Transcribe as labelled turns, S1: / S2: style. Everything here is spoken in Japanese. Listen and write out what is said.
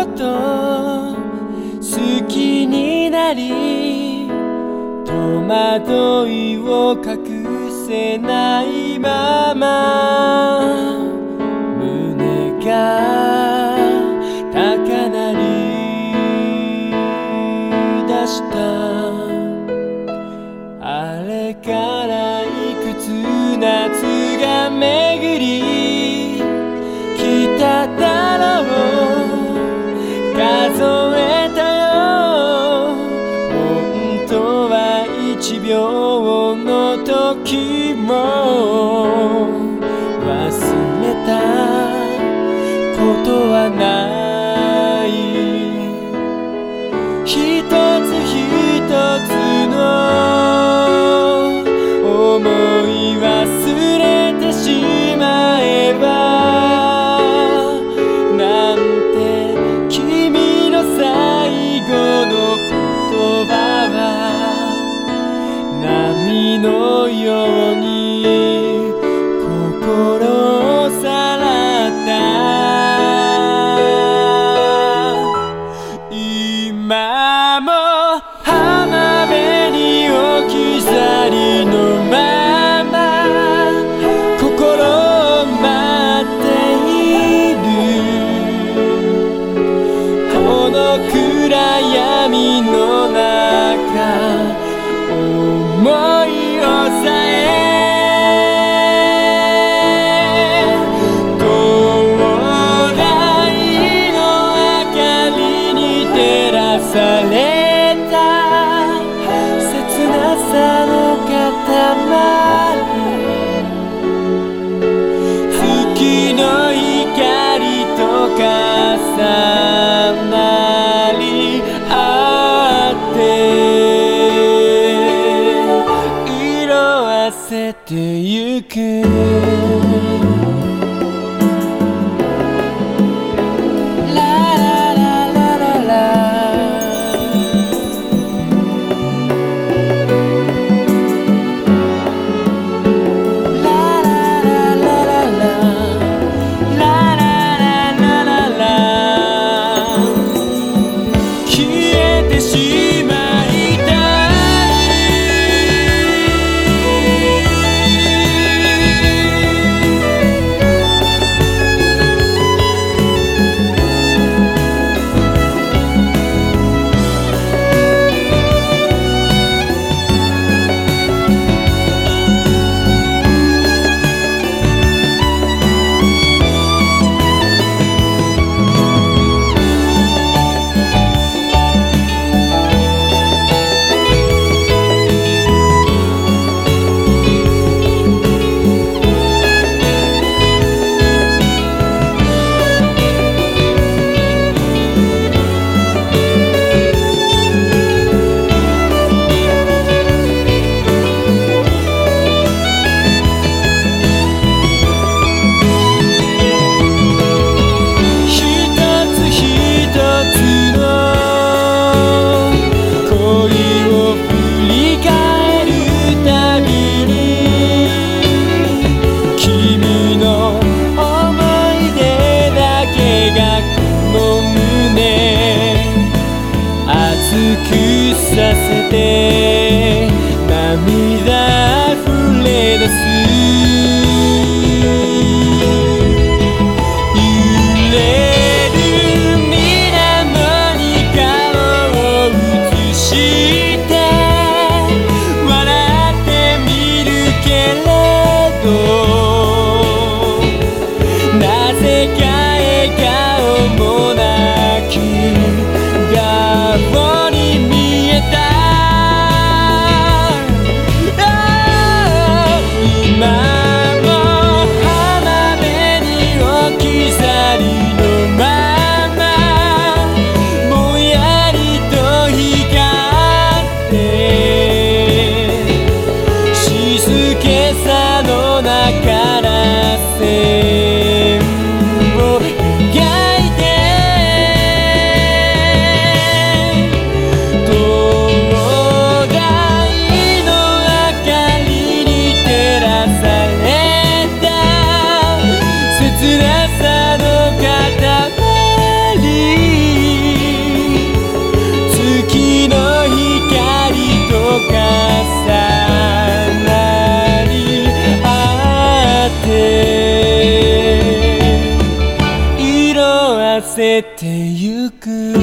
S1: こと好きになり戸惑いを隠せないまま8秒の時も忘れたことはない。れてゆくらせて涙溢れ出すてゆく」